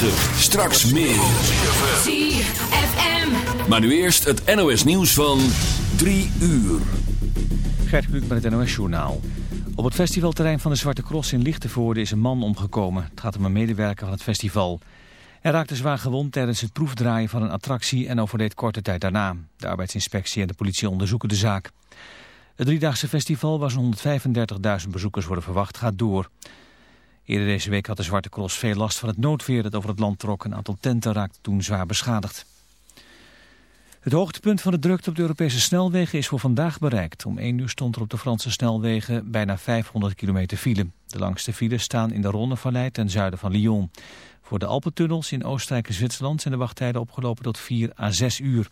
9. Straks meer. ZFM. Maar nu eerst het NOS nieuws van 3 uur. Gert Kluk met het NOS Journaal. Op het festivalterrein van de Zwarte Cross in Lichtenvoorde is een man omgekomen. Het gaat om een medewerker van het festival. Hij raakte zwaar gewond tijdens het proefdraaien van een attractie en overleed korte tijd daarna. De arbeidsinspectie en de politie onderzoeken de zaak. Het driedaagse festival, waar zo'n 135.000 bezoekers worden verwacht, gaat door. Eerder deze week had de Zwarte Cross veel last van het noodweer dat over het land trok. Een aantal tenten raakte toen zwaar beschadigd. Het hoogtepunt van de drukte op de Europese snelwegen is voor vandaag bereikt. Om 1 uur stond er op de Franse snelwegen bijna 500 kilometer file. De langste files staan in de Ronnevallei ten zuiden van Lyon. Voor de Alpentunnels in Oostenrijk en Zwitserland zijn de wachttijden opgelopen tot 4 à 6 uur.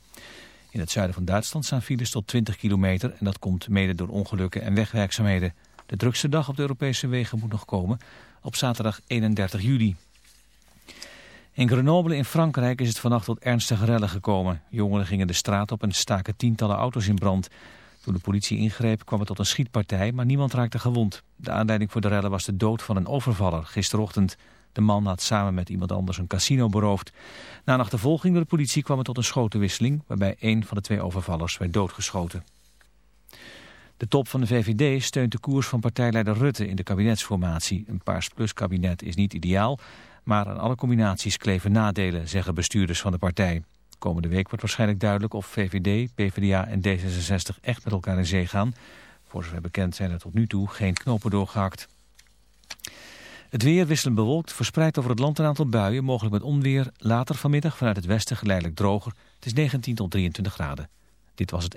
In het zuiden van Duitsland staan files tot 20 kilometer en dat komt mede door ongelukken en wegwerkzaamheden. De drukste dag op de Europese wegen moet nog komen op zaterdag 31 juli. In Grenoble in Frankrijk is het vannacht tot ernstige rellen gekomen. Jongeren gingen de straat op en staken tientallen auto's in brand. Toen de politie ingreep kwam het tot een schietpartij, maar niemand raakte gewond. De aanleiding voor de rellen was de dood van een overvaller gisterochtend. De man had samen met iemand anders een casino beroofd. Na een achtervolging door de politie kwam het tot een schotenwisseling... waarbij een van de twee overvallers werd doodgeschoten. De top van de VVD steunt de koers van partijleider Rutte in de kabinetsformatie. Een Paars Plus kabinet is niet ideaal, maar aan alle combinaties kleven nadelen, zeggen bestuurders van de partij. Komende week wordt waarschijnlijk duidelijk of VVD, PvdA en D66 echt met elkaar in zee gaan. Voor zover bekend zijn er tot nu toe geen knopen doorgehakt. Het weer wisselend bewolkt, verspreid over het land een aantal buien, mogelijk met onweer. Later vanmiddag vanuit het westen geleidelijk droger. Het is 19 tot 23 graden. Dit was het...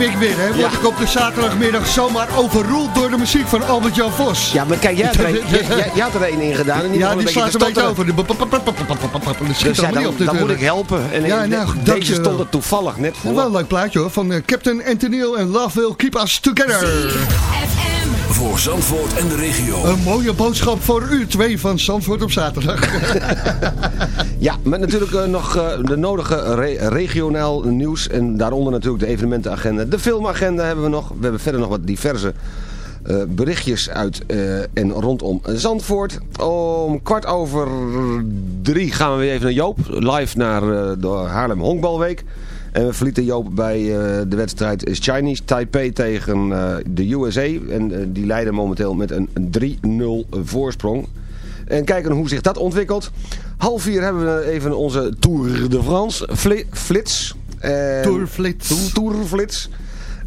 Ik weer, hè. Word Ja. ik op de zaterdagmiddag zomaar overroeld door de muziek van Albert-Jan Vos. Ja, maar kijk, jij had er een, jij, had er een ingedaan. En die Ja, die slaat een beetje over. De Dat schiet Dus niet dan, op dan moet ik helpen. En Ja, de- nou, deze stond er toevallig net voor. Wel een leuk plaatje hoor, van eh, Captain Anthony en Love Will Keep Us Together. Voor Zandvoort en de regio. Een mooie boodschap voor u twee van Zandvoort op zaterdag. Ja, met natuurlijk eh, nog eh, de nodige re- regionaal nieuws. En daaronder natuurlijk de evenementenagenda. De filmagenda hebben we nog. We hebben verder nog wat diverse eh, berichtjes uit eh, en rondom Zandvoort. Om kwart over drie gaan we weer even naar Joop. Live naar eh, de Haarlem Honkbalweek. En we verlieten Joop bij eh, de wedstrijd Chinese Taipei tegen eh, de USA. En eh, die leiden momenteel met een 3-0 voorsprong. En kijken hoe zich dat ontwikkelt. Half vier hebben we even onze Tour de France fli- flits. En- Tourflits. Tour-.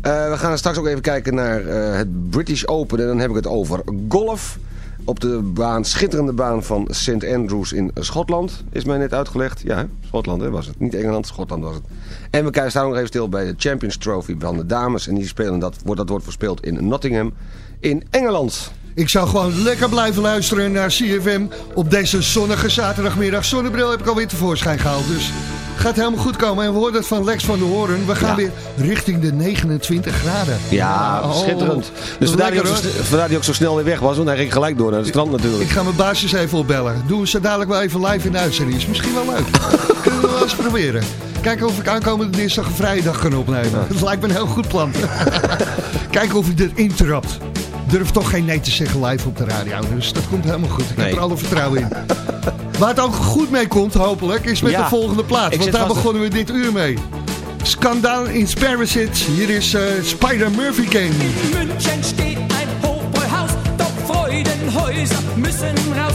Eh, we gaan straks ook even kijken naar het British Open. En dan heb ik het over golf. Op de baan, schitterende baan van St. Andrews in Schotland. Is mij net uitgelegd. Ja? Schotland hè, was het. Niet Engeland, Schotland was het. En we staan nog even stil bij de Champions Trophy van de dames. En die spelen dat, wordt, dat wordt verspeeld in Nottingham in Engeland. Ik zou gewoon lekker blijven luisteren naar CFM op deze zonnige zaterdagmiddag. Zonnebril heb ik alweer tevoorschijn gehaald, dus gaat helemaal goed komen. En we hoorden het van Lex van der Hoorn. We gaan Ja. weer richting de 29 graden. Ja, Oh, schitterend. Dus vandaar die, ook lekker, zo, vandaar die ook zo snel weer weg was. Want hij ging gelijk door naar het strand natuurlijk. Ik ga mijn baasjes even opbellen. Doen ze dadelijk wel even live in de uitzending. Is misschien wel leuk. Kunnen we wel eens proberen. Kijken of ik aankomende dinsdag een vrije dag kan opnemen. Dat lijkt me een heel goed plan. Kijken of ik dit intrapt. Durf toch geen nee te zeggen live op de radio. Dus dat komt helemaal goed. Ik Nee. heb er alle vertrouwen in. Waar het ook goed mee komt, hopelijk, is met Ja. de volgende plaat. Want daar begonnen we dit uur mee. Skandaal in Spirit. Hier is eh, Spider Murphy King. In München steht ein Hochbräuhaus, doch Freudenhäuser müssen raus,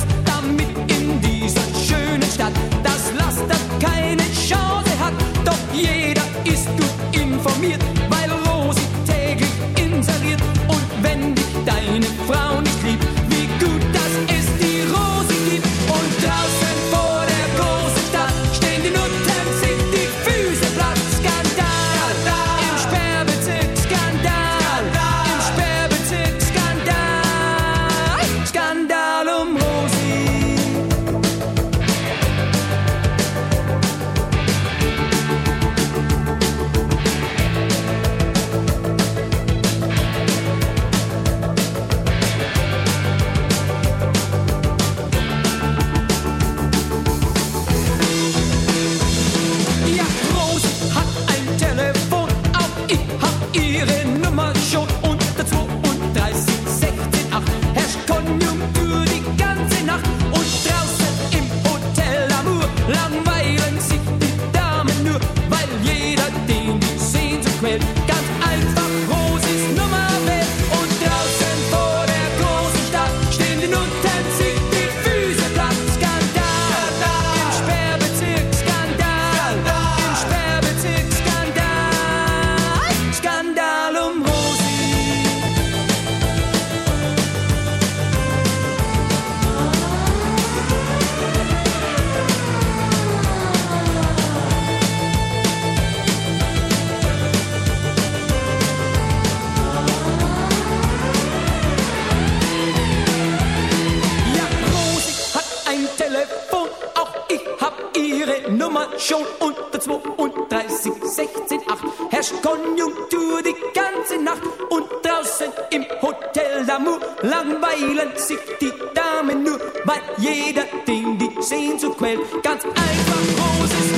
Nummer schon unter 32 16 8 herrscht Konjunktur die ganze Nacht und draußen im Hotel d'Amour langweilen sich die Damen nur, weil jeder den die Sehnsucht quält. Ganz einfach Rosis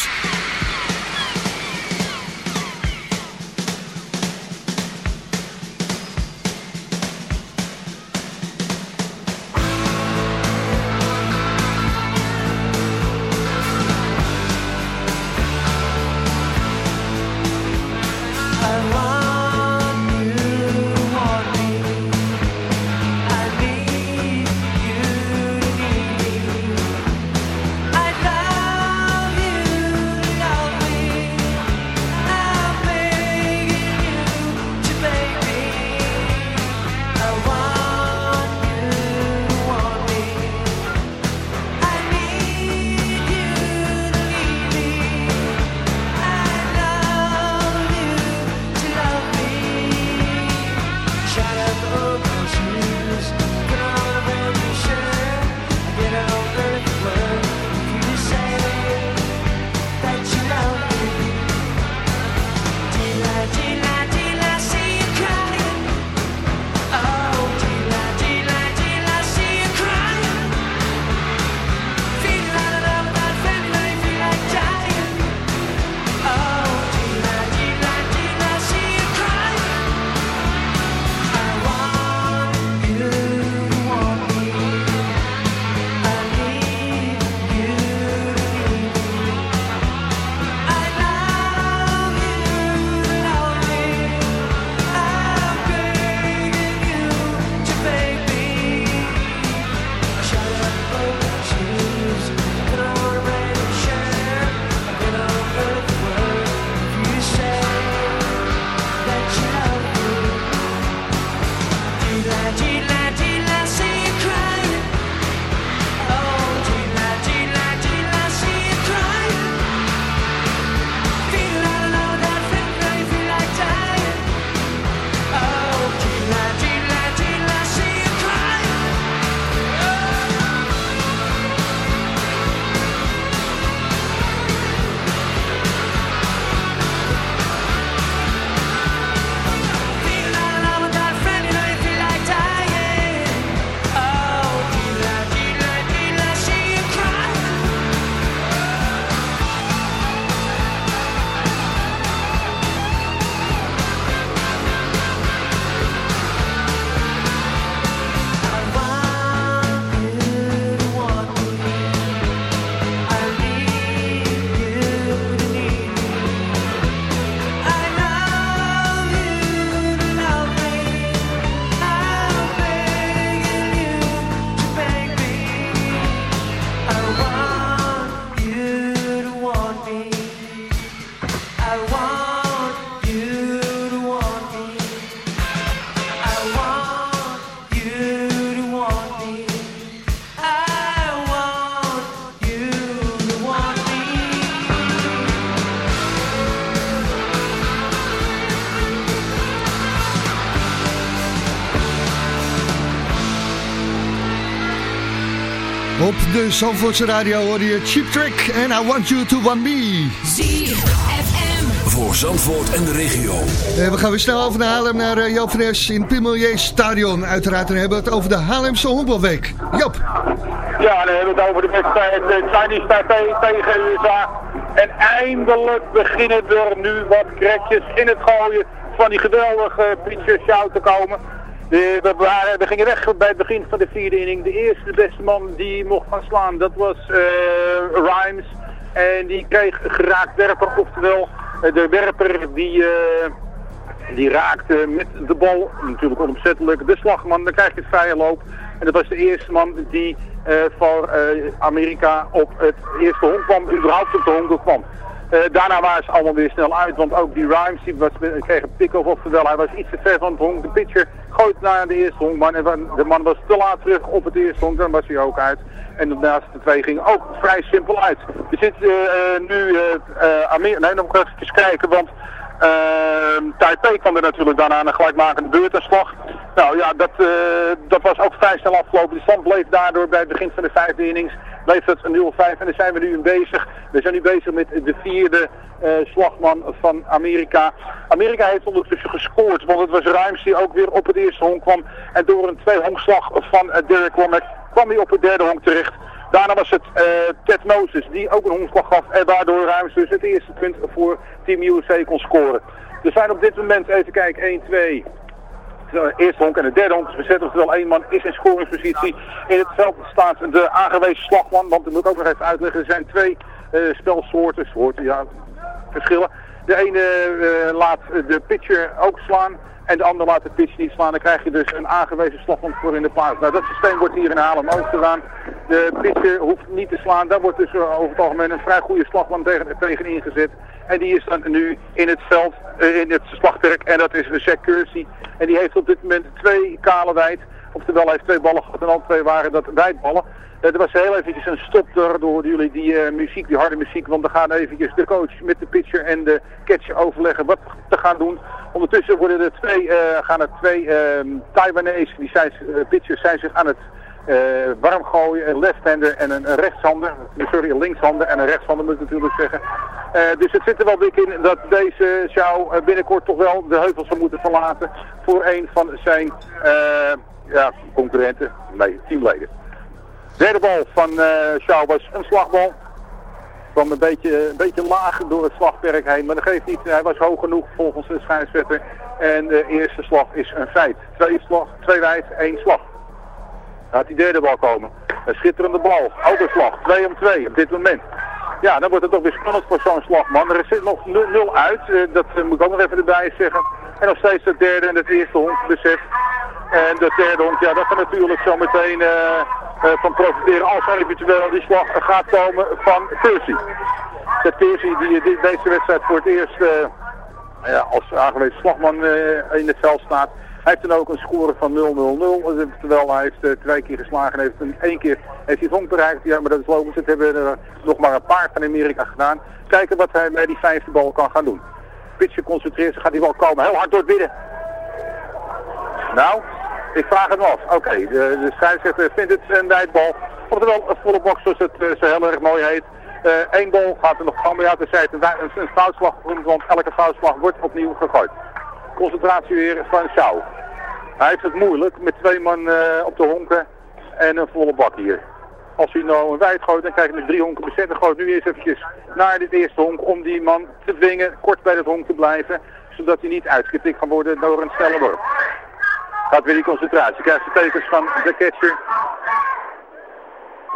Op de Zandvoortse radio hoor je Cheap Trick en I Want You To Want Me. ZFM. Voor Zandvoort en de regio. Eh, we gaan weer snel over naar Haarlem, naar uh, Joop van Es in Pimelier Stadion. Uiteraard dan hebben we het over de Haarlemse Honkbalweek. Joop. Ja, dan hebben we het over de wedstrijd uh, Chinese Taipei tegen USA. En eindelijk beginnen er nu wat krekjes in het gooien van die geweldige pitcher shout te komen. We, waren, we gingen weg bij het begin van de vierde inning. De eerste beste man die mocht gaan slaan, dat was uh, Rhymes. En die kreeg geraakt werper, oftewel uh, de werper die, uh, die raakte met de bal, natuurlijk onopzettelijk, de slagman. Dan krijg je het vrije loop. En dat was de eerste man die voor Amerika op het eerste honk kwam, überhaupt op de honk kwam. Daarna waren ze allemaal weer snel uit, want ook die Rhymes die kreeg een pick-off, oftewel hij was iets te ver van het honk. De pitcher gooit naar de eerste honkman en de man was te laat terug op het eerste honk, dan was hij ook uit. En de twee gingen ook vrij simpel uit. We zitten uh, nu, uh, Amerika, nee, nog even kijken, want Ehm Taipei kwam er natuurlijk daarna een gelijkmakende beurtaanslag. Nou ja, dat, eh, dat was ook vrij snel afgelopen. De stand bleef daardoor bij het begin van de vijfde innings bleef het 0-5 en daar zijn we nu in bezig. We zijn nu bezig met de vierde eh, slagman van Amerika. Amerika heeft ondertussen gescoord, want het was Ruims die ook weer op het eerste honk kwam. En door een twee-honkslag van eh, Derek Womack kwam hij op het derde honk terecht. Daarna was het eh, Ted Moses die ook een honkslag gaf en daardoor Ruims dus het eerste punt voor Team USA kon scoren. Er zijn op dit moment, even kijken, 1, 2, de eerste honk en de derde honk is bezet. Oftewel één man is in scoringspositie. In het veld staat de aangewezen slagman. Want dat moet ik ook nog even uitleggen. Er zijn twee uh, spelsoorten. Soorten, ja, verschillen. De ene uh, laat de pitcher ook slaan. En de ander laat de pitch niet slaan. Dan krijg je dus een aangewezen slagman voor in de plaats. Nou, dat systeem wordt hier in Haarlem ook gedaan. De pitcher hoeft niet te slaan. Daar wordt dus over het algemeen een vrij goede slagman tegen, tegen ingezet. En die is dan nu in het veld, uh, in het slagwerk. En dat is Jack Kersey. En die heeft op dit moment twee kale wijd. Oftewel hij heeft twee ballen gehad en al twee waren dat wijdballen. Uh, er was heel eventjes een stop door, door jullie die uh, muziek, die harde muziek. Want we gaan eventjes de coach met de pitcher en de catcher overleggen wat te gaan doen. Ondertussen worden er twee, uh, gaan er twee Taiwanese, die zijn, pitchers zijn zich aan het warm gooien, een left-hander en een, rechtshander. Sorry, een linkshander en een rechtshander moet ik natuurlijk zeggen. Dus het zit er wel dik in dat deze zou binnenkort toch wel de heuvels zou moeten verlaten voor een van zijn ja, concurrenten, nee, teamleden. Derde bal van was een slagbal. Kwam een beetje, een beetje laag door het slagperk heen, maar dat geeft niet. Hij was hoog genoeg volgens de scheidsrechter. En de eerste slag is een feit. Twee, slag, twee wijd, één slag. Gaat die derde bal komen. Een schitterende bal. Overslag. 2 om 2 op dit moment. Ja, dan wordt het toch weer spannend voor zo'n slagman. Er zit nog 0 uit. Uh, dat uh, moet ik ook nog even erbij zeggen. En nog steeds de derde en het eerste hond bezet. En de derde hond, ja, dat kan natuurlijk zo meteen uh, van profiteren als er eventueel die slag gaat komen van Percy. Dat Percy die, deze wedstrijd voor het eerst ja, als aangewezen slagman in het veld staat. Hij heeft dan ook een score van 0-0-0. Terwijl hij heeft twee keer geslagen heeft. En één keer heeft hij het bereikt. Ja, maar dat is logisch. Dat hebben nog maar een paar van Amerika gedaan. Kijken wat hij bij die vijfde bal kan gaan doen. Pitcher concentreert zich. Gaat die bal komen. Heel hard door het midden. Nou, ik vraag het af. Oké, de, de scheidsrechter vindt het een wijdbal. Oftewel een volle box zoals het uh, zo heel erg mooi heet. Eén uh, bal gaat er nog komen. Ja, het is een, een, een foutslag. Want elke foutslag wordt opnieuw gegooid concentratie weer van Schouw. Hij heeft het moeilijk met twee man uh, op de honken en een volle bak hier. Als hij nou een wijd gooit, dan krijg je met drie honken bezet. Dan gooit nu eerst eventjes naar dit eerste honk om die man te dwingen kort bij het honk te blijven. Zodat hij niet uitgetikt kan worden door een snelle worp. Gaat weer die concentratie. Krijgt de tekens van de catcher.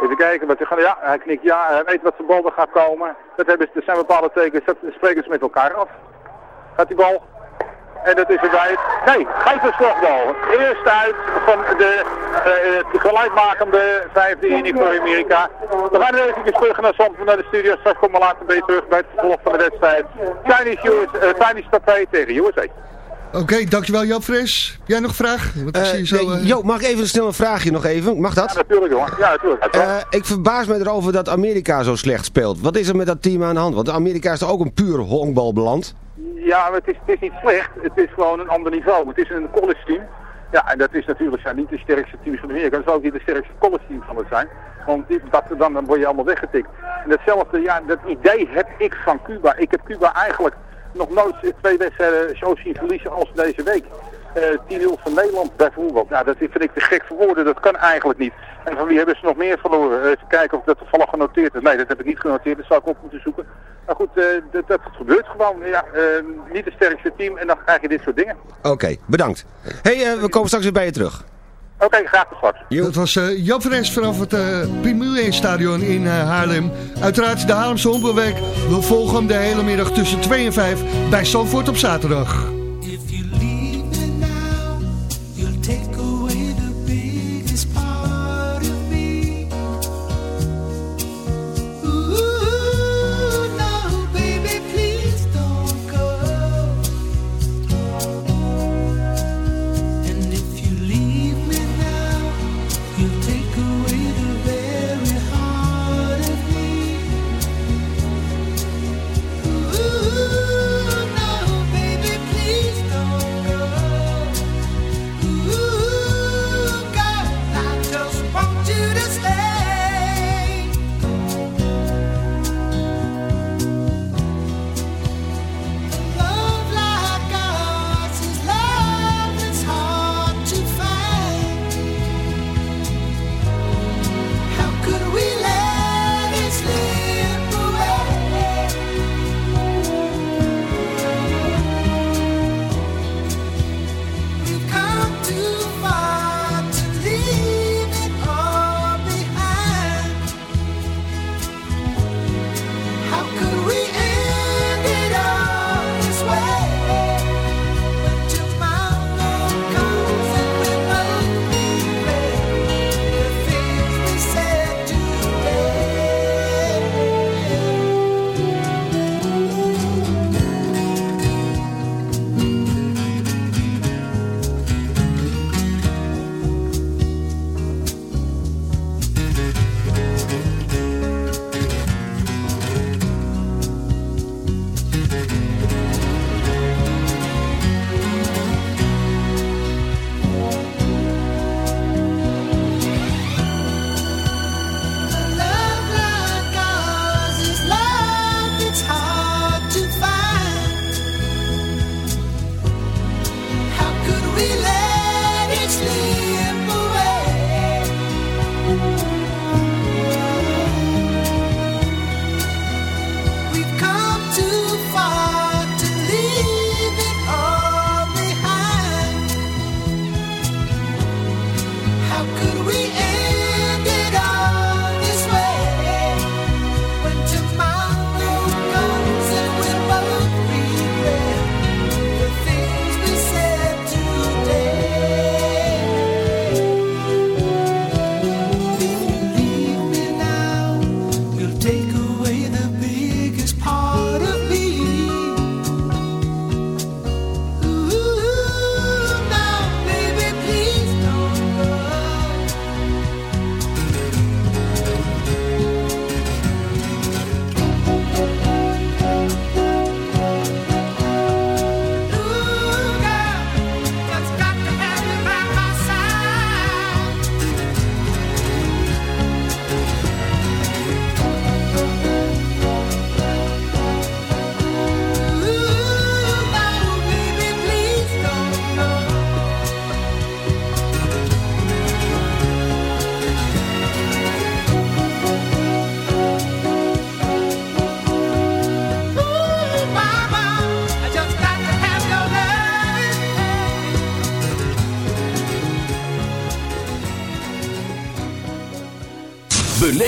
Even kijken wat hij gaat. Ja, hij knikt ja. Hij weet wat zijn bal er gaat komen. Dat, hebben, dat zijn bepaalde tekens. Dat spreken ze met elkaar af. Gaat die bal en dat is een wijd. Nee, geen verslagbal. Eerst uit van de, uh, de gelijkmakende vijfde inning voor Amerika. We gaan even terug naar Zandvoort naar de studio. Straks komen we later weer terug bij het vervolg van de wedstrijd. Chinese, uh, Chinese Taipei tegen USA. Oké, okay, dankjewel Joop Fres. Jij nog een vraag? Uh, zo, uh... Jo, mag ik even snel een vraagje nog even? Mag dat? Ja, natuurlijk jongen. Ja, natuurlijk. Uh, ik verbaas me erover dat Amerika zo slecht speelt. Wat is er met dat team aan de hand? Want Amerika is toch ook een puur honkbalbeland? Ja, het is, het is niet slecht. Het is gewoon een ander niveau. Het is een college team. Ja, en dat is natuurlijk ja, niet de sterkste team van Amerika. Dat zou ook niet de sterkste college team van het zijn. Want die, dat, dan, dan word je allemaal weggetikt. En datzelfde, ja, dat idee heb ik van Cuba. Ik heb Cuba eigenlijk nog nooit twee wedstrijden zo zien verliezen als deze week. Uh, 10-0 van Nederland bijvoorbeeld. Nou, dat vind ik te gek voor woorden. Dat kan eigenlijk niet. En van wie hebben ze nog meer verloren? Even kijken of dat toevallig genoteerd is. Nee, dat heb ik niet genoteerd. Dat zou ik op moeten zoeken. Maar goed, uh, dat, gebeurt gewoon. Ja, uh, niet het sterkste team en dan krijg je dit soort dingen. Oké, bedankt. hey, uh, we komen straks weer bij je terug. Oké, okay, graag tot. Dat was uh, Jan Fres vanaf het uh, Primule Stadion in uh, Haarlem. Uiteraard de Haarlemse Hompelwerk. We volgen hem de hele middag tussen 2 en 5 bij Zandvoort op zaterdag.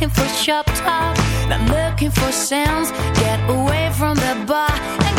Looking for shop talk, not looking for sounds. Get away from the bar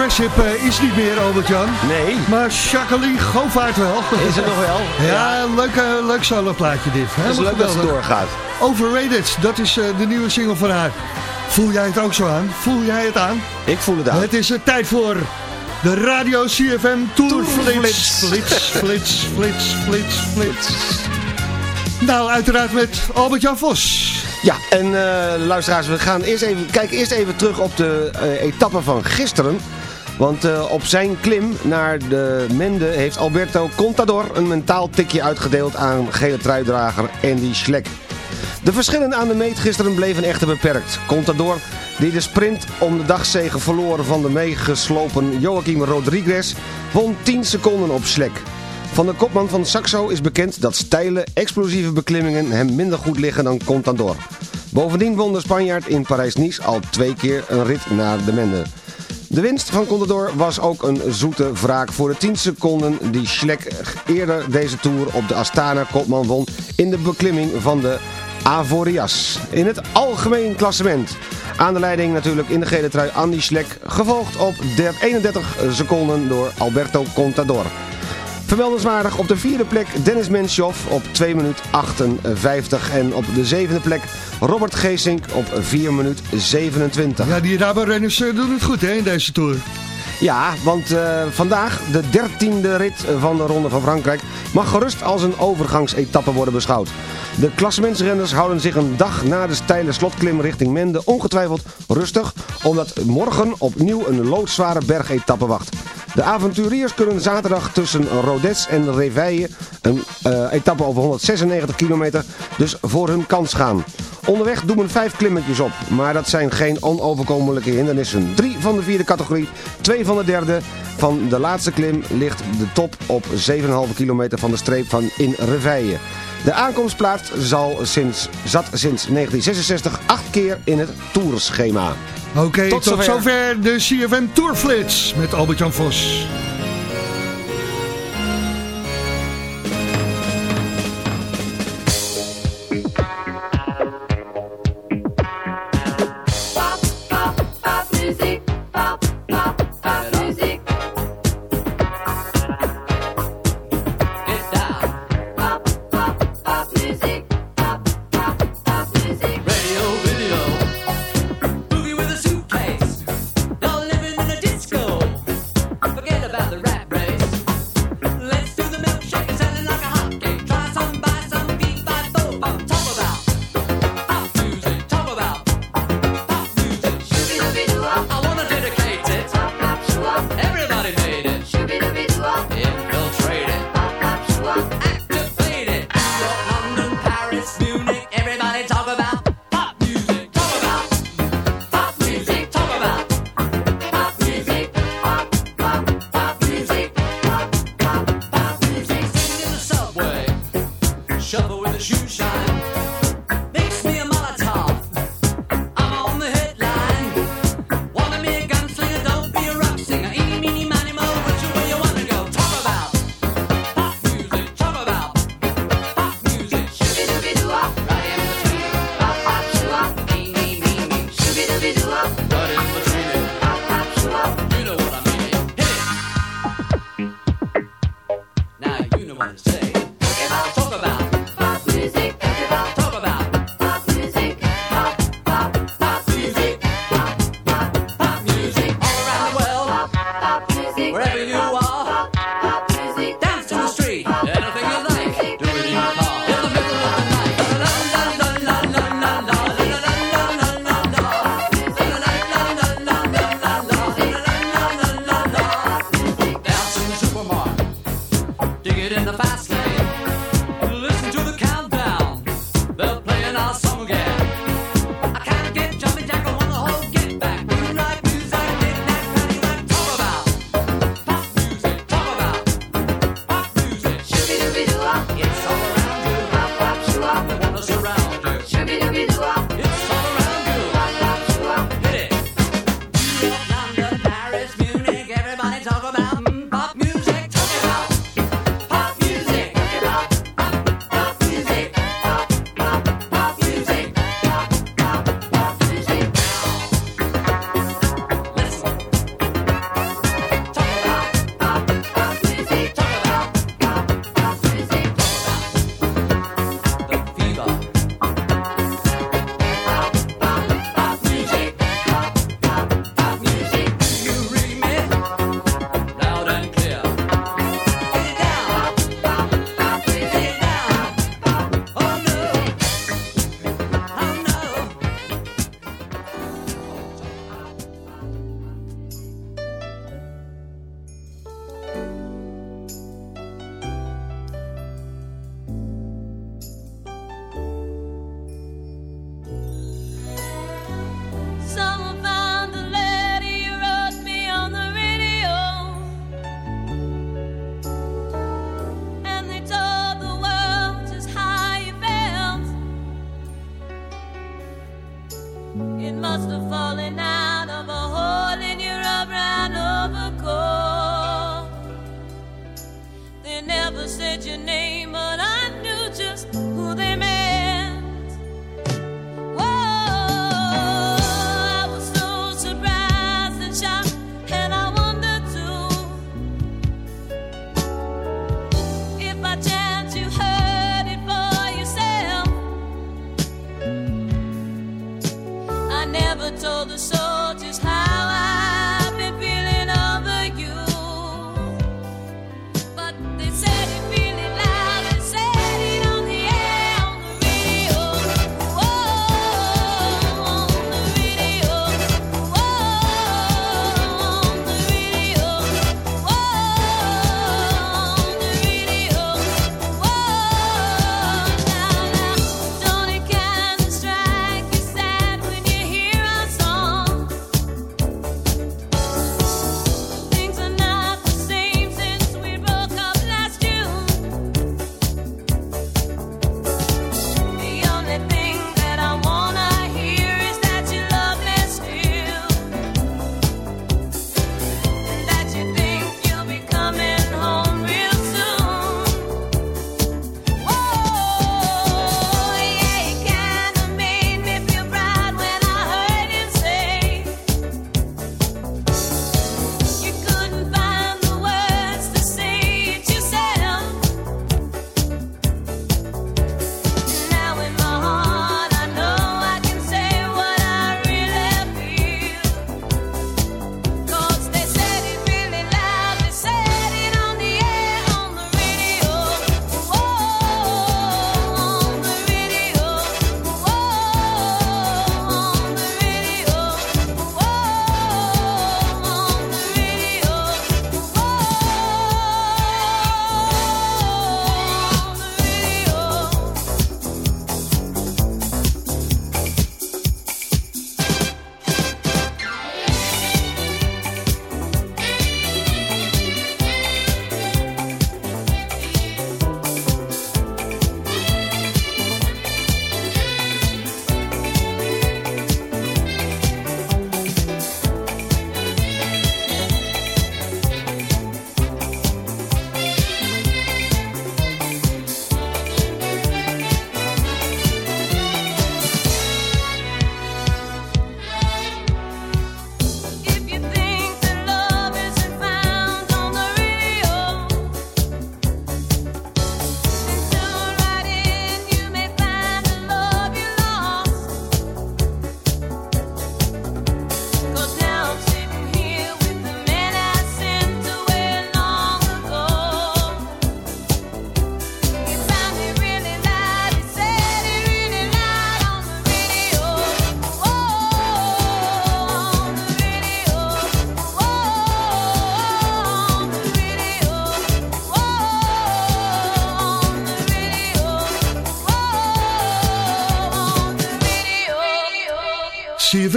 Ja, Craship eh, is niet meer, Albert-Jan. Nee. Maar Jacqueline Govaert wel. Is het nog wel? Ja, leuk, eh, leuk solo-plaatje dit. Het is leuk dat ze doorgaat. Overrated, dat is eh, de nieuwe single van haar. Voel jij het ook zo aan? Voel jij het aan? Ik voel het aan. Het is er tijd voor de Radio CFM Tour Flits. Flits, flits, flits, flits, flits. Nou, uiteraard met Albert-Jan Vos. Ja, en uh, luisteraars, we gaan eerst even, kijken eerst even terug op de uh, etappe van gisteren. Want uh, op zijn klim naar de Mende heeft Alberto Contador een mentaal tikje uitgedeeld aan gele truidrager Andy Schleck. De verschillen aan de meet gisteren bleven echter beperkt. Contador, die de sprint om de dagzegen verloren van de meegeslopen Joaquim Rodriguez, won 10 seconden op Schleck. Van de kopman van Saxo is bekend dat steile, explosieve beklimmingen hem minder goed liggen dan Contador. Bovendien won de Spanjaard in Parijs-Nice al twee keer een rit naar de Mende. De winst van Contador was ook een zoete wraak voor de 10 seconden die Schleck eerder deze Tour op de Astana kopman won in de beklimming van de Avorias. In het algemeen klassement. Aan de leiding natuurlijk in de gele trui Andy Schleck, gevolgd op 31 seconden door Alberto Contador. Vermeldenswaardig op de vierde plek Dennis Menshoff op 2 minuut 58. En op de zevende plek Robert Geesink op 4 minuut 27. Ja, die Rabo-renners doen het goed hè, in deze Tour. Ja, want uh, vandaag, de dertiende rit van de Ronde van Frankrijk, mag gerust als een overgangsetappe worden beschouwd. De klassementsrenners houden zich een dag na de steile slotklim richting Mende ongetwijfeld rustig, omdat morgen opnieuw een loodzware bergetappe wacht. De avonturiers kunnen zaterdag tussen Rodez en Reveille, een uh, etappe over 196 kilometer, dus voor hun kans gaan. Onderweg doen we vijf klimmetjes op, maar dat zijn geen onoverkomelijke hindernissen. Drie van de vierde categorie, twee van de derde. Van de laatste klim ligt de top op 7,5 kilometer van de streep van in Reveille. De aankomstplaats zal sinds, zat sinds 1966 acht keer in het tourschema. Oké, okay, tot, tot, zover. zover de CFM Tourflits met Albert-Jan Vos.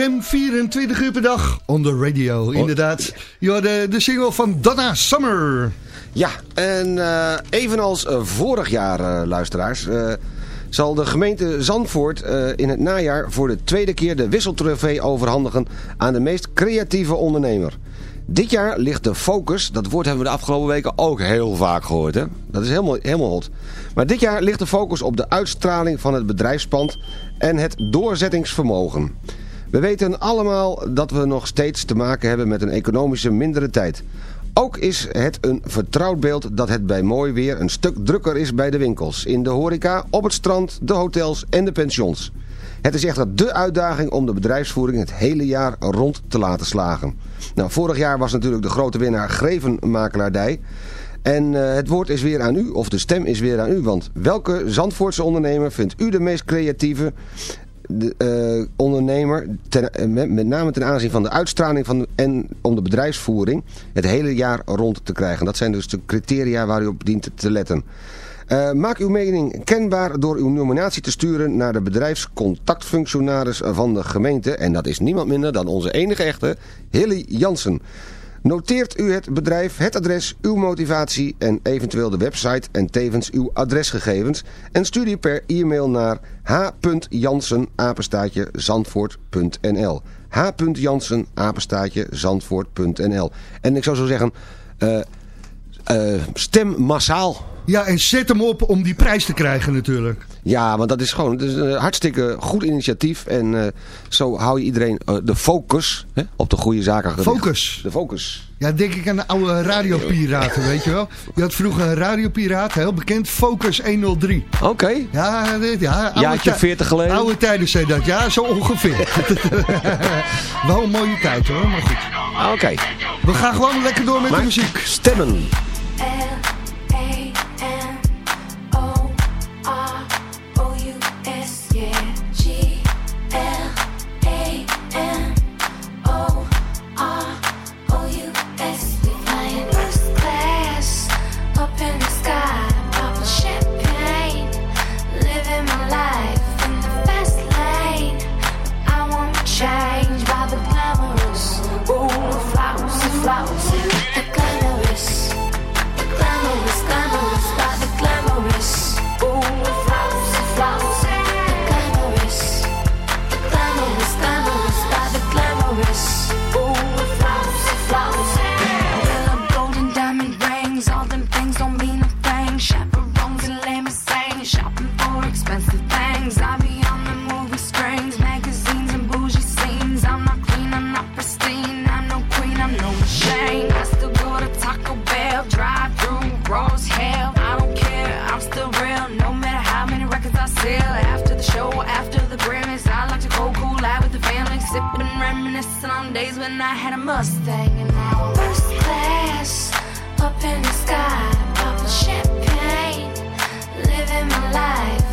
Whoa, on the radio. CFM 24 uur per dag on the radio, inderdaad. Ja, de, de single van Donna Summer. Ja, en eh, evenals eh, vorig jaar, eh, luisteraars... zal de gemeente Zandvoort in het najaar voor de tweede keer de wisseltrofee overhandigen aan de meest creatieve ondernemer. Dit jaar ligt de focus, dat woord hebben we de afgelopen weken ook heel vaak gehoord. Hè? Dat is helemaal, helemaal hot. Maar dit jaar ligt de focus op de uitstraling van het bedrijfspand en het doorzettingsvermogen. We weten allemaal dat we nog steeds te maken hebben met een economische mindere tijd. Ook is het een vertrouwd beeld dat het bij mooi weer een stuk drukker is bij de winkels, in de horeca, op het strand, de hotels en de pensions. Het is echter dé uitdaging om de bedrijfsvoering het hele jaar rond te laten slagen. Nou, vorig jaar was natuurlijk de grote winnaar Grevenmakelaardij. En eh, het woord is weer aan u, of de stem is weer aan u. Want welke Zandvoortse ondernemer vindt u de meest creatieve eh, ondernemer, eh, met, met name ten aanzien van de uitstraling van, en om de bedrijfsvoering, het hele jaar rond te krijgen. Dat zijn dus de criteria waar u op dient te letten. Eh, maak uw mening kenbaar door uw nominatie te sturen naar de bedrijfscontactfunctionaris van de gemeente. En dat is niemand minder dan onze enige echte, Hilly Jansen. Noteert u het bedrijf, het adres, uw motivatie en eventueel de website en tevens uw adresgegevens en stuur die per e-mail naar h.jansen zandvoort.nl h.jansen zandvoort.nl En ik zou zo zeggen, eh, eh, stem massaal. Ja, en zet hem op om die prijs te krijgen natuurlijk. Ja, want dat is gewoon dat is een hartstikke goed initiatief. En eh, zo hou je iedereen eh, de focus hè, op de goede zaken gericht. Focus. De focus. Ja, denk ik aan de oude radiopiraten, weet je wel. Je had vroeger een radiopiraat, heel bekend, Focus 103. Oké. Ja, ja oude Jaartje tij- 40 geleden. Oude tijden zei dat, ja, zo ongeveer. wel een mooie tijd hoor, maar goed. Oké. We gaan gewoon lekker door met Maar de muziek. Stemmen. Reminiscing on days when I had a Mustang and now I'm first class up in the sky, popping champagne, living my life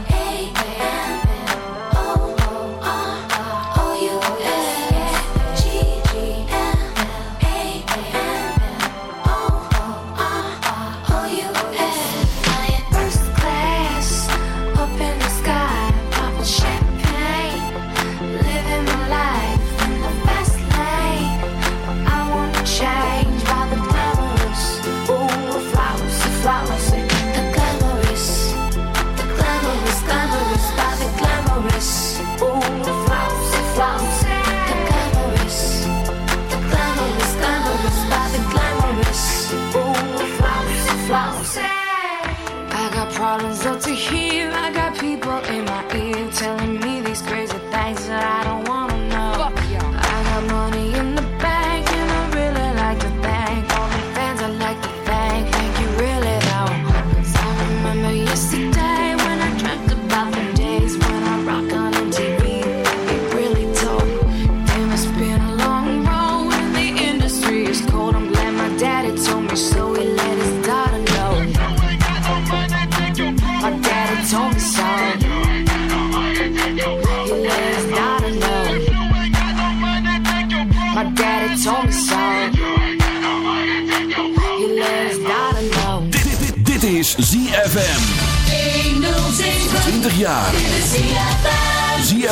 Hands up to hear.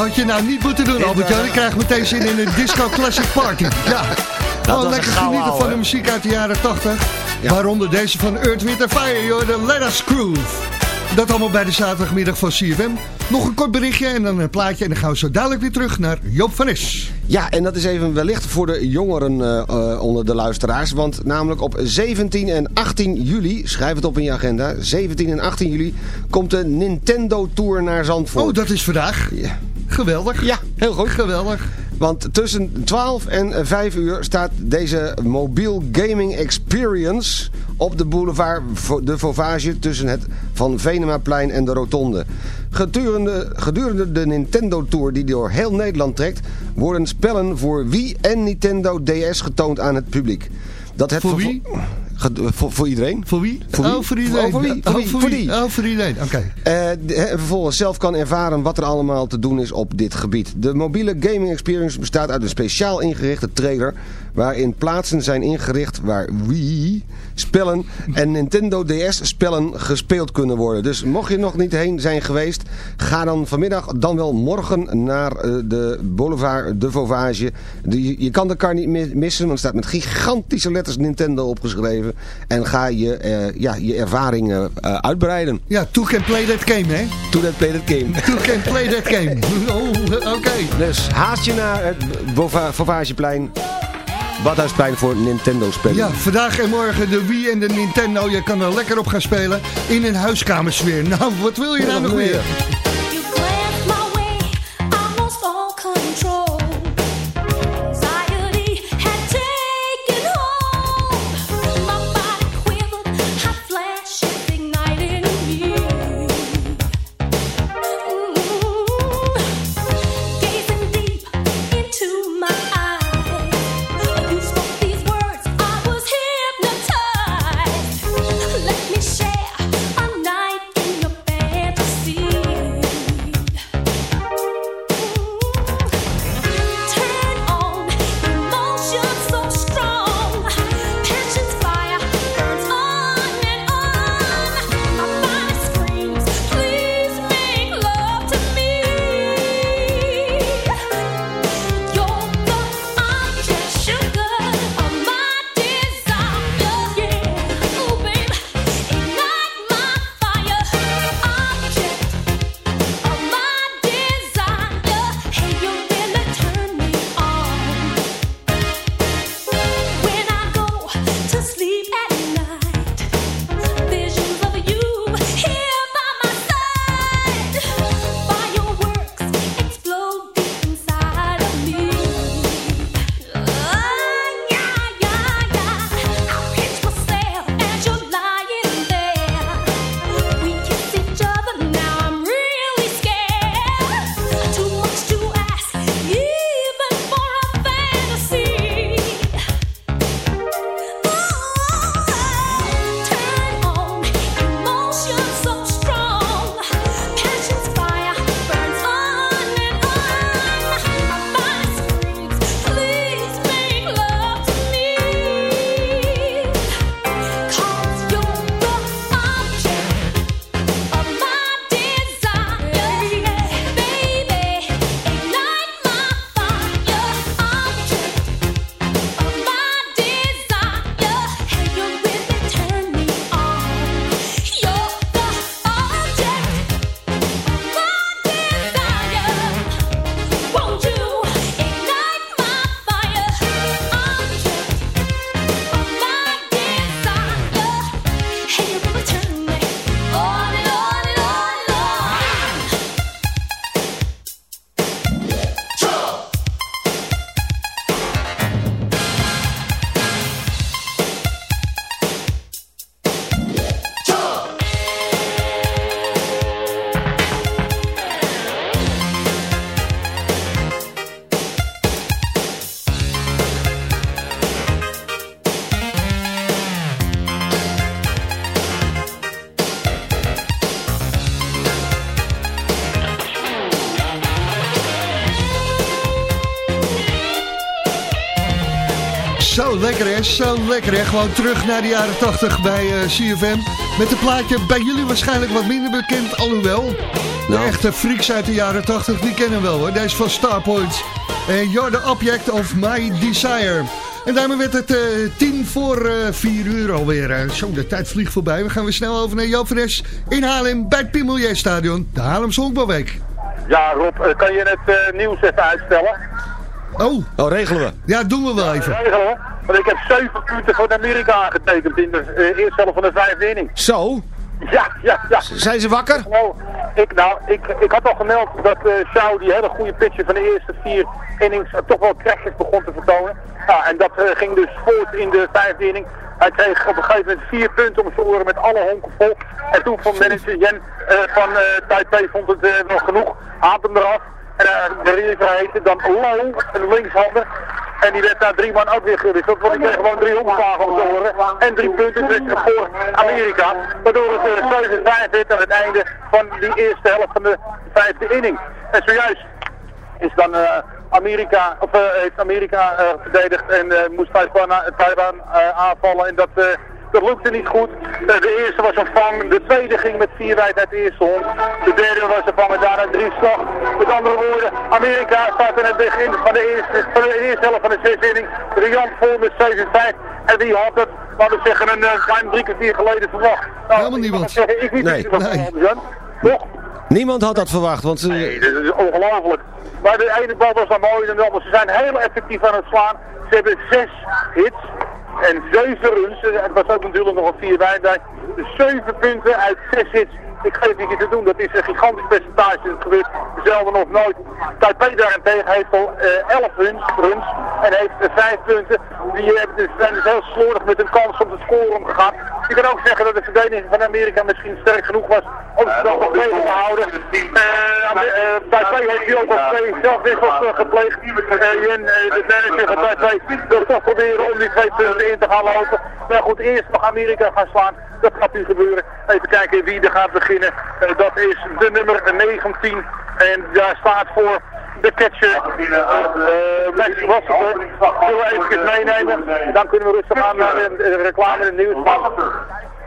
Had je nou niet moeten doen, Albert-Jan. Ik krijg meteen zin in een disco classic party. Ja. Gewoon was lekker genieten van de muziek uit de jaren 80. Waaronder deze van Earth, Wind Fire, joh, de Let Us Groove. Dat allemaal bij de zaterdagmiddag van CFM. Nog een kort berichtje en dan een plaatje. En dan gaan we zo dadelijk weer terug naar Joop van Es. Ja, en dat is even wellicht voor de jongeren eh, eh, onder de luisteraars. Want namelijk op 17 en 18 juli, schrijf het op in je agenda. 17 en 18 juli komt de Nintendo Tour naar Zandvoort. Oh, dat is vandaag. Ja. Geweldig. Ja, heel goed. Geweldig. Want tussen 12 en 5 uur staat deze mobiel gaming experience op de boulevard de Vauvage tussen het Van Venemaplein en de Rotonde. Gedurende, gedurende de Nintendo Tour die door heel Nederland trekt, worden spellen voor Wii en Nintendo DS getoond aan het publiek. Dat het Voor wie? Voor, voor iedereen. Voor wie? Voor wie? Oh, voor iedereen. Oh, voor wie? Oh, voor wie? Oh, voor iedereen. Oké. Eh, en vervolgens zelf kan ervaren wat er allemaal te doen is op dit gebied. De mobiele gaming experience bestaat uit een speciaal ingerichte trailer... waarin plaatsen zijn ingericht waar Wii spellen en Nintendo DS spellen gespeeld kunnen worden. Dus mocht je nog niet heen zijn geweest... ga dan vanmiddag, dan wel morgen naar eh, de boulevard de Vauvage. Je kan de kar niet mi- missen, want er staat met gigantische letters Nintendo opgeschreven. En ga je eh, ja, je ervaringen eh, uitbreiden. Ja, Two can play that game, hè? To that play that game. Two can play that game. Oh, oké. Dus haast je naar het Vauvageplein. Badhuisplein voor Nintendo spelen. Ja, vandaag en morgen de Wii en de Nintendo. Je kan er lekker op gaan spelen in een huiskamersfeer. Nou, wat wil je nou nog meer? Lekker hè, zo lekker hè. Gewoon terug naar de jaren 80 bij eh, CFM. Met een plaatje bij jullie waarschijnlijk wat minder bekend, alhoewel. De Nou. echte freaks uit de jaren 80, die kennen wel hoor. Deze van Starpoint. En You're the Object of My Desire. En daarmee werd het eh, tien voor eh, vier uur alweer. Zo, de tijd vliegt voorbij. We gaan weer snel over naar Joop Fres in Haarlem bij het Pimelier Stadion. De Haarlems Honkbalweek. Ja, Rob, kan je het nieuws even uitstellen? Oh. Oh, regelen we. Ja, doen we wel even. Regelen, want ik heb zeven punten voor Amerika aangetekend in de eh, eerste helft van de vijfde inning. Zo? Ja, ja, ja. Zijn ze wakker? Nou, ik, nou, ik, ik had al gemeld dat eh Shaw die hele goede pitcher van de eerste vier innings eh, toch wel krachtig begon te vertonen. Ja, en dat eh, ging dus voort in de vijfde inning. Hij kreeg op een gegeven moment vier punten om zijn oren met alle honken vol. En toen vond manager Jen eh, van uh, Taipei vond het nog genoeg. Haalt hem eraf. En uh, de reliever heette dan Low, een linkshander. En die werd na drie man ook weer gewisseld. Want die kreeg gewoon drie omslagen om te horen. En drie punten dus voor Amerika. Waardoor het uh, 7-5 werd aan het einde van die eerste helft van de vijfde inning. En zojuist is dan uh, Amerika, of heeft Amerika verdedigd en moest Taiwan, Taiwan aanvallen. En dat, dat lukte niet goed. de eerste was een vang, de tweede ging met vier wijd uit de eerste hond. De derde was een vang en daarna drie slag. Met andere woorden, Amerika staat in het begin van de eerste, van de eerste helft van de zesde inning. Riant voor met 7-5. En wie had het, laten we zeggen, een ruim drie kwartier geleden verwacht. Nou, Helemaal niemand. Zeggen, ik Nee. niet Nee. Jan. Toch? Niemand had dat verwacht, want ze... Nee, dat is ongelooflijk. Maar de ene bal was dan mooier dan de andere. Ze zijn heel effectief aan het slaan. Ze hebben zes hits en zeven runs. Het was ook natuurlijk nog een vier bij. Dus zeven punten uit zes hits. Ik geef niet te doen, dat is een gigantisch percentage. Het gebeurt zelden nog nooit. Taipei daarentegen heeft al eh, 11 runs, runs en heeft eh, vijf punten. Die eh, dus zijn dus heel slordig met een kans om te scoren omgegaan. Je kan ook zeggen dat de verdediging van Amerika misschien sterk genoeg was om het spel nog tegen te houden. Eh, eh, Taipei heeft hier ook al twee zelfwissels eh, gepleegd. Eh, eh, de manager van Taipei, wil toch proberen om die twee punten in te gaan lopen. Maar goed, eerst nog Amerika gaan slaan. Dat gaat nu gebeuren. Even kijken wie er gaat beginnen. Eh, dat is de nummer 19. En daar staat voor de catcher. Uh, Max Wasser. Zullen we even meenemen. Dan kunnen we rustig aan naar de, reclame en het nieuws.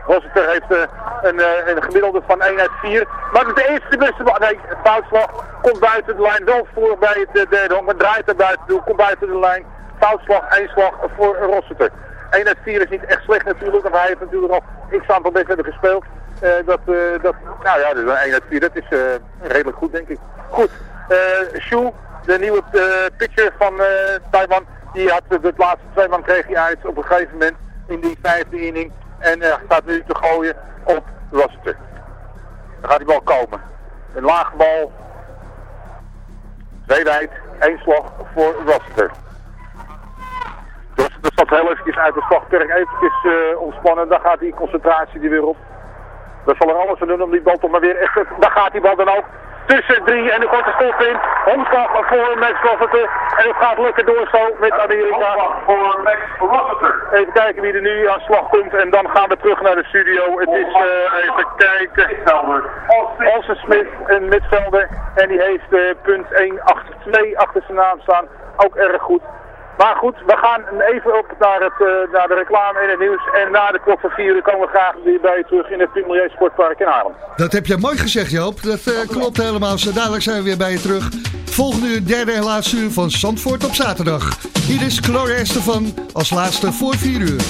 Wasser heeft eh, een, een gemiddelde van 1 uit 4. Maar de eerste beste nee, foutslag komt buiten de lijn. Wel voor bij de derde honk, maar draait er buiten toe, komt buiten de lijn. Foutslag, 1 slag voor Rossiter. 1 uit 4 is niet echt slecht natuurlijk, want hij heeft natuurlijk al x aantal wedstrijden gespeeld. Eh, dat, eh, dat, nou ja, dus 1 uit 4, dat is eh, redelijk goed denk ik. Goed, Shu, de nieuwe pitcher van Taiwan, die had de laatste twee man kreeg hij uit op een gegeven moment in die vijfde inning. En staat nu te gooien op Rossiter. Dan gaat die bal komen. Een lage bal. Twee één slag voor Rossiter. Dus dat staat heel eventjes uit de slagperk, eh, ontspannen. Dan gaat die concentratie er weer op. Dat zal er alles aan doen om die bal toch maar weer echt... Daar gaat die bal dan ook. Tussen drie en de korte stop in. Omslag voor Max Rossiter. En het gaat lekker door zo met Amerika. voor Max Rossiter. Even kijken wie er nu aan slag komt. En dan gaan we terug naar de studio. Het is eh, even kijken. Olsen Smith, een midvelder. En die heeft eh, punt 182 achter zijn naam staan. Ook erg goed. Maar goed, we gaan even op naar, het, eh, naar de reclame en het nieuws. En na de klok van 4 uur komen we graag weer bij je terug in het Pimelier Sportpark in Haarlem. Dat heb je mooi gezegd Joop. Dat eh, klopt helemaal. Zo dadelijk zijn we weer bij je terug. Volgende uur, derde en laatste uur van Zandvoort op zaterdag. Hier is Gloria Estefan als laatste voor 4 uur.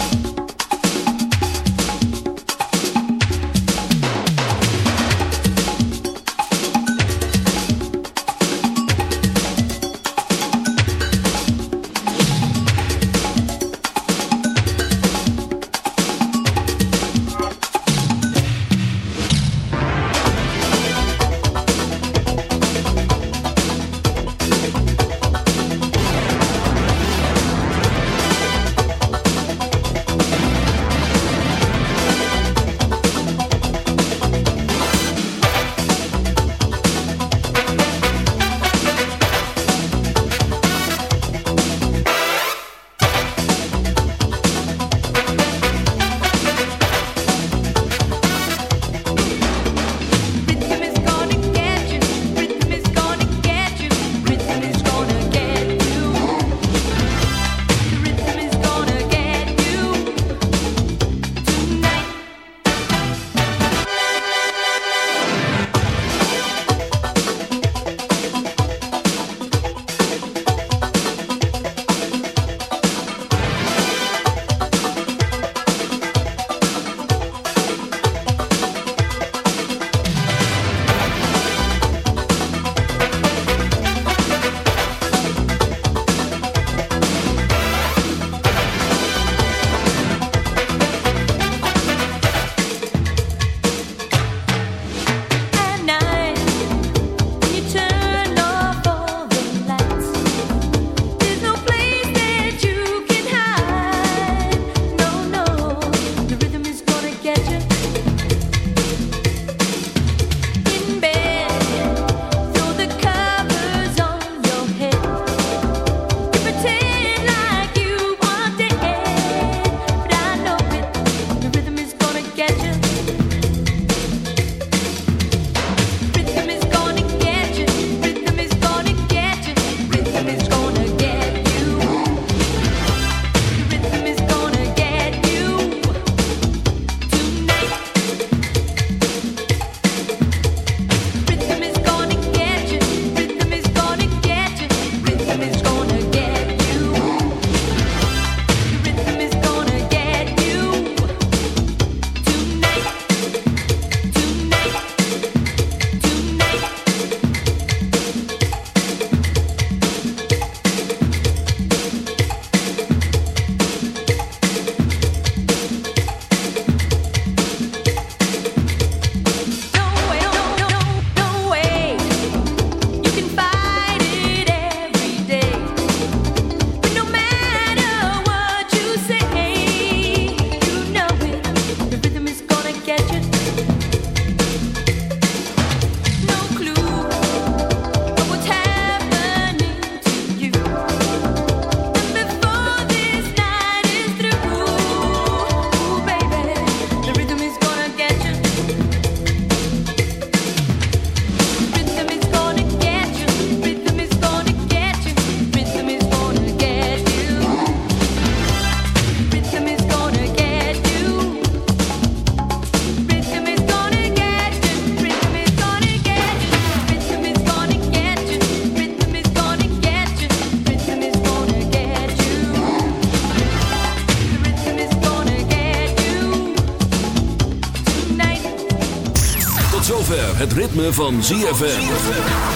Het ritme van ZFM.